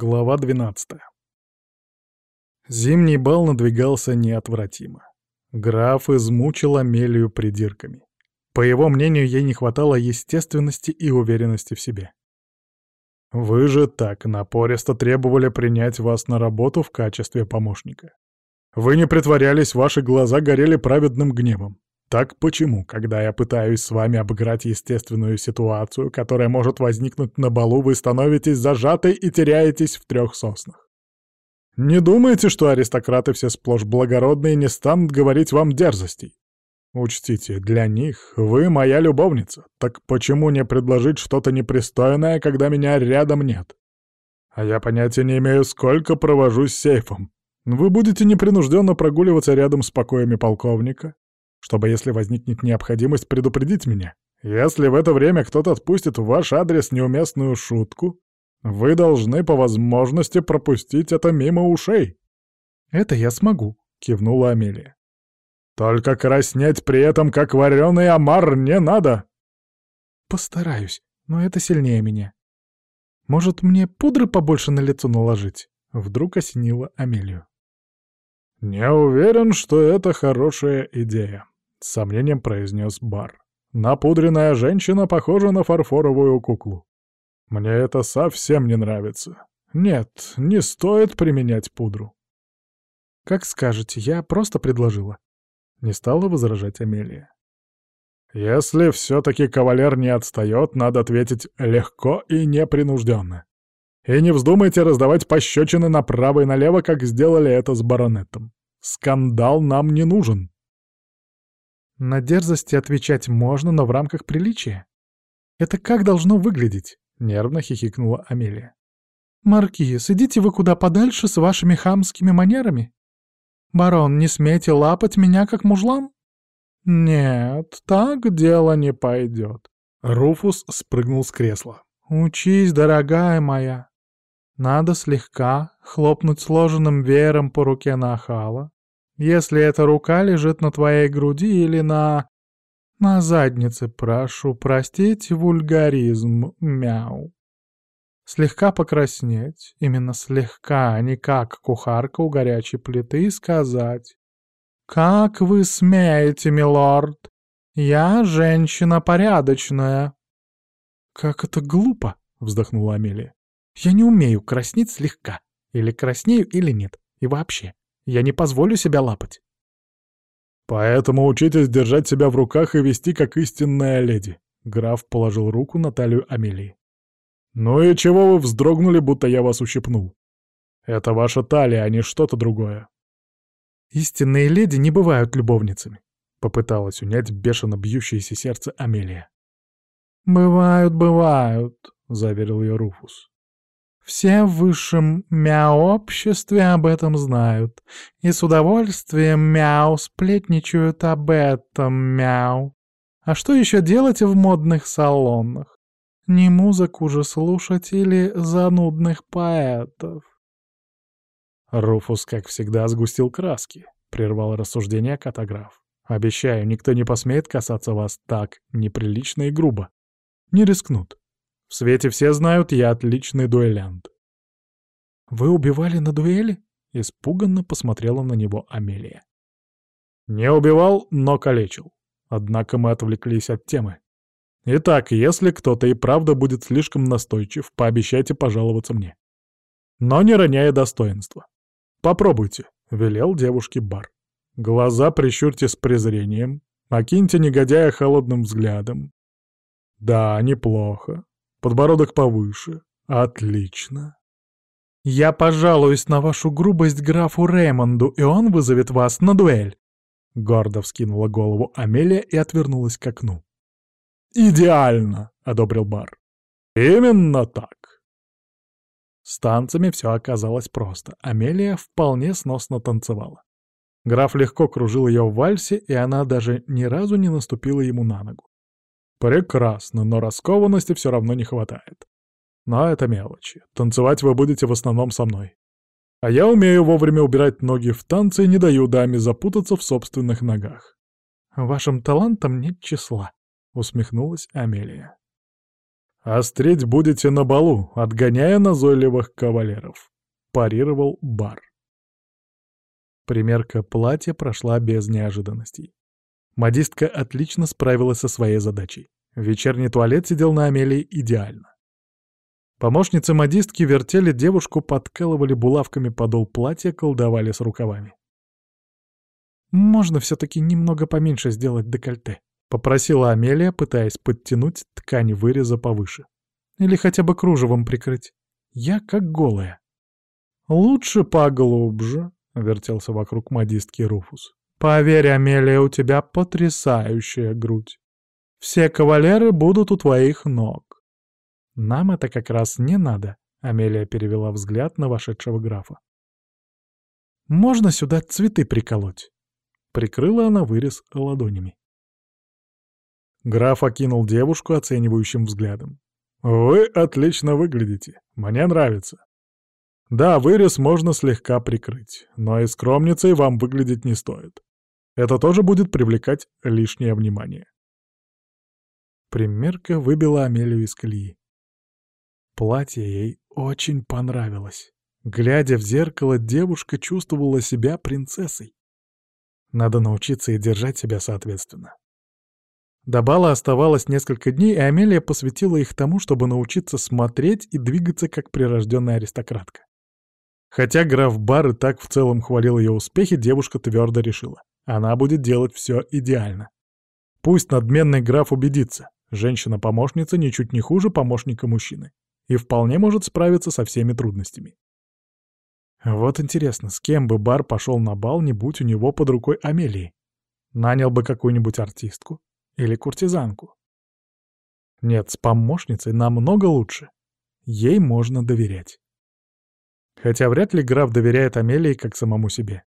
Глава 12. Зимний бал надвигался неотвратимо. Граф измучил Амелию придирками. По его мнению, ей не хватало естественности и уверенности в себе. «Вы же так напористо требовали принять вас на работу в качестве помощника. Вы не притворялись, ваши глаза горели праведным гневом. Так почему, когда я пытаюсь с вами обыграть естественную ситуацию, которая может возникнуть на балу, вы становитесь зажатой и теряетесь в трех соснах? Не думайте, что аристократы все сплошь благородные не станут говорить вам дерзостей. Учтите, для них вы моя любовница, так почему не предложить что-то непристойное, когда меня рядом нет? А я понятия не имею, сколько провожу с сейфом. Вы будете непринужденно прогуливаться рядом с покоями полковника, чтобы, если возникнет необходимость, предупредить меня. Если в это время кто-то отпустит в ваш адрес неуместную шутку, вы должны по возможности пропустить это мимо ушей». «Это я смогу», — кивнула Амелия. «Только краснеть при этом, как вареный омар, не надо!» «Постараюсь, но это сильнее меня. Может, мне пудры побольше на лицо наложить?» Вдруг осенила Амелию. «Не уверен, что это хорошая идея», — с сомнением произнес Бар. «Напудренная женщина похожа на фарфоровую куклу. Мне это совсем не нравится. Нет, не стоит применять пудру». «Как скажете, я просто предложила». Не стала возражать Амелия. «Если все-таки кавалер не отстает, надо ответить легко и непринужденно. И не вздумайте раздавать пощечины направо и налево, как сделали это с баронетом. Скандал нам не нужен. На дерзости отвечать можно, но в рамках приличия. Это как должно выглядеть? Нервно хихикнула Амелия. «Маркиз, идите вы куда подальше с вашими хамскими манерами. Барон, не смейте лапать меня как мужлан?» «Нет, так дело не пойдет». Руфус спрыгнул с кресла. «Учись, дорогая моя. Надо слегка хлопнуть сложенным веером по руке нахала. Если эта рука лежит на твоей груди или на... на заднице, прошу простить вульгаризм, мяу. Слегка покраснеть, именно слегка, а не как кухарка у горячей плиты, и сказать «Как вы смеете, милорд? Я женщина порядочная». «Как это глупо!» — вздохнула Амелия. Я не умею краснеть слегка. Или краснею, или нет. И вообще, я не позволю себя лапать. Поэтому учитесь держать себя в руках и вести как истинная леди. Граф положил руку на талию Амелии. «Ну и чего вы вздрогнули, будто я вас ущипнул? Это ваша талия, а не что-то другое». «Истинные леди не бывают любовницами», — попыталась унять бешено бьющееся сердце Амелия. «Бывают, бывают», — заверил ее Руфус. Все в высшем мяу-обществе об этом знают, и с удовольствием мяу сплетничают об этом мяу. А что еще делать в модных салонах? Не музыку же слушать или занудных поэтов? Руфус, как всегда, сгустил краски, прервал рассуждение катаграф. Обещаю, никто не посмеет касаться вас так неприлично и грубо. Не рискнут. В свете все знают, я отличный дуэлянт. «Вы убивали на дуэли?» — испуганно посмотрела на него Амелия. «Не убивал, но калечил. Однако мы отвлеклись от темы. Итак, если кто-то и правда будет слишком настойчив, пообещайте пожаловаться мне. Но не роняя достоинства. Попробуйте», — велел девушке Бар. «Глаза прищурьте с презрением, окиньте негодяя холодным взглядом. Да, неплохо. Подбородок повыше. Отлично. Я пожалуюсь на вашу грубость графу Реймонду, и он вызовет вас на дуэль. Гордо вскинула голову Амелия и отвернулась к окну. «Идеально!» — одобрил Бар. «Именно так!» С танцами все оказалось просто. Амелия вполне сносно танцевала. Граф легко кружил ее в вальсе, и она даже ни разу не наступила ему на ногу. Прекрасно, но раскованности все равно не хватает. Но это мелочи. Танцевать вы будете в основном со мной. А я умею вовремя убирать ноги в танце и не даю даме запутаться в собственных ногах. «Вашим талантам нет числа», — усмехнулась Амелия. «Острить будете на балу, отгоняя назойливых кавалеров», — парировал бар. Примерка платья прошла без неожиданностей. Модистка отлично справилась со своей задачей. Вечерний туалет сидел на Амелии идеально. Помощницы модистки вертели девушку, подкалывали булавками подол платья, колдовали с рукавами. «Можно все-таки немного поменьше сделать декольте», — попросила Амелия, пытаясь подтянуть ткань выреза повыше. «Или хотя бы кружевом прикрыть. Я как голая». «Лучше поглубже», — вертелся вокруг модистки Руфус. «Поверь, Амелия, у тебя потрясающая грудь. Все кавалеры будут у твоих ног». «Нам это как раз не надо», — Амелия перевела взгляд на вошедшего графа. «Можно сюда цветы приколоть?» Прикрыла она вырез ладонями. Граф окинул девушку оценивающим взглядом. «Вы отлично выглядите. Мне нравится. Да, вырез можно слегка прикрыть, но и скромницей вам выглядеть не стоит. Это тоже будет привлекать лишнее внимание». Примерка выбила Амелию из колеи. Платье ей очень понравилось. Глядя в зеркало, девушка чувствовала себя принцессой. Надо научиться и держать себя соответственно. До бала оставалось несколько дней, и Амелия посвятила их тому, чтобы научиться смотреть и двигаться как прирожденная аристократка. Хотя граф Бар и так в целом хвалил ее успехи, девушка твердо решила. Она будет делать все идеально. Пусть надменный граф убедится, женщина-помощница ничуть не хуже помощника мужчины и вполне может справиться со всеми трудностями. Вот интересно, с кем бы Бар пошел на бал, не будь у него под рукой Амелии? Нанял бы какую-нибудь артистку или куртизанку? Нет, с помощницей намного лучше. Ей можно доверять. Хотя вряд ли граф доверяет Амелии как самому себе.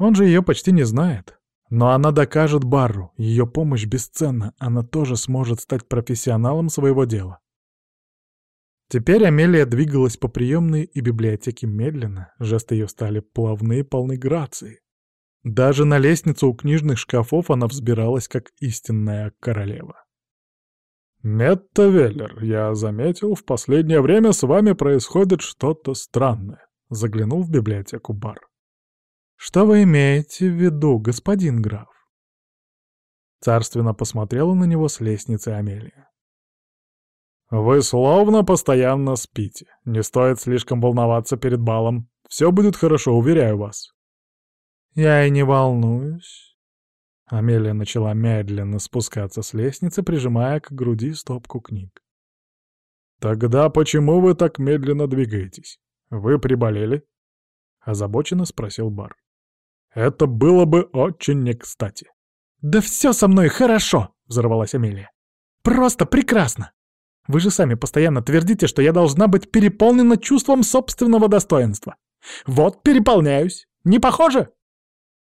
Он же ее почти не знает. Но она докажет Барру, ее помощь бесценна, она тоже сможет стать профессионалом своего дела. Теперь Амелия двигалась по приемной и библиотеке медленно, жесты ее стали плавны и полны грации. Даже на лестницу у книжных шкафов она взбиралась как истинная королева. «Метта Веллер, я заметил, в последнее время с вами происходит что-то странное», — заглянул в библиотеку бар. «Что вы имеете в виду, господин граф?» Царственно посмотрела на него с лестницы Амелия. «Вы словно постоянно спите. Не стоит слишком волноваться перед балом. Все будет хорошо, уверяю вас». «Я и не волнуюсь». Амелия начала медленно спускаться с лестницы, прижимая к груди стопку книг. «Тогда почему вы так медленно двигаетесь? Вы приболели?» — озабоченно спросил Бар. «Это было бы очень не кстати». «Да все со мной хорошо!» — взорвалась Амелия. «Просто прекрасно! Вы же сами постоянно твердите, что я должна быть переполнена чувством собственного достоинства. Вот переполняюсь. Не похоже?»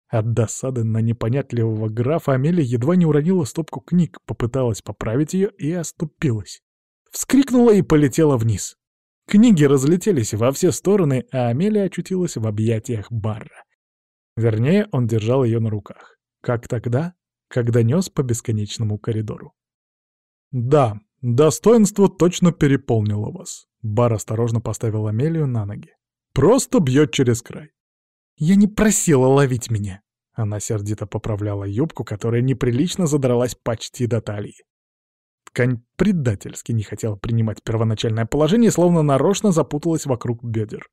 От досады на непонятливого графа Амелия едва не уронила стопку книг, попыталась поправить ее и оступилась. Вскрикнула и полетела вниз. Книги разлетелись во все стороны, а Амелия очутилась в объятиях Барра. Вернее, он держал ее на руках. Как тогда, когда нес по бесконечному коридору. Да, Достоинство точно переполнило вас. Бар осторожно поставил Амелию на ноги. Просто бьет через край. Я не просила ловить меня. Она сердито поправляла юбку, которая неприлично задралась почти до талии. Ткань предательски не хотела принимать первоначальное положение, словно нарочно запуталась вокруг бедер.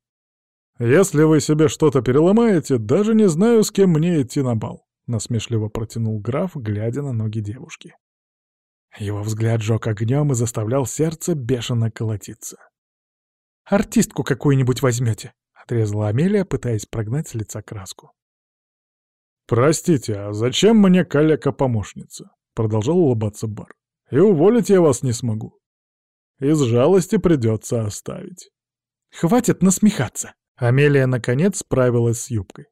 «Если вы себе что-то переломаете, даже не знаю, с кем мне идти на бал», — насмешливо протянул граф, глядя на ноги девушки. Его взгляд жёг огнем и заставлял сердце бешено колотиться. «Артистку какую-нибудь возьмете?» — отрезала Амелия, пытаясь прогнать с лица краску. «Простите, а зачем мне калека-помощница?» — продолжал улыбаться Бар. «И уволить я вас не смогу. Из жалости придется оставить». «Хватит насмехаться!» Амелия, наконец, справилась с юбкой.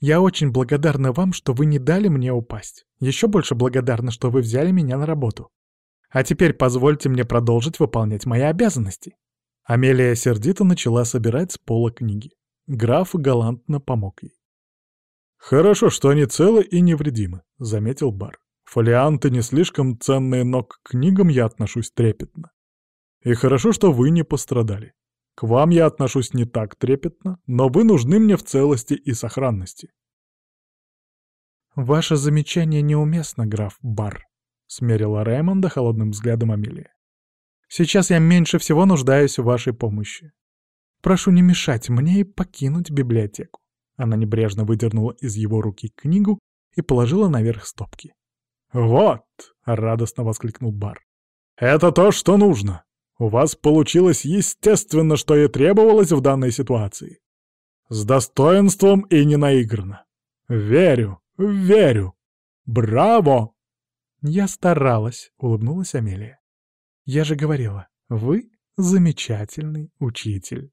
Я очень благодарна вам, что вы не дали мне упасть. Еще больше благодарна, что вы взяли меня на работу. А теперь позвольте мне продолжить выполнять мои обязанности». Амелия сердито начала собирать с пола книги. Граф галантно помог ей. «Хорошо, что они целы и невредимы», — заметил Бар. «Фолианты не слишком ценные, но к книгам я отношусь трепетно. И хорошо, что вы не пострадали. К вам я отношусь не так трепетно, но вы нужны мне в целости и сохранности. «Ваше замечание неуместно, граф Бар», — смерила Раймонда холодным взглядом Амелия. «Сейчас я меньше всего нуждаюсь в вашей помощи. Прошу не мешать мне и покинуть библиотеку». Она небрежно выдернула из его руки книгу и положила наверх стопки. «Вот!» — радостно воскликнул Бар. «Это то, что нужно. У вас получилось естественно, что и требовалось в данной ситуации. С достоинством и не наигранно. Верю, верю. Браво!» «Я старалась», — улыбнулась Амелия. «Я же говорила, вы замечательный учитель».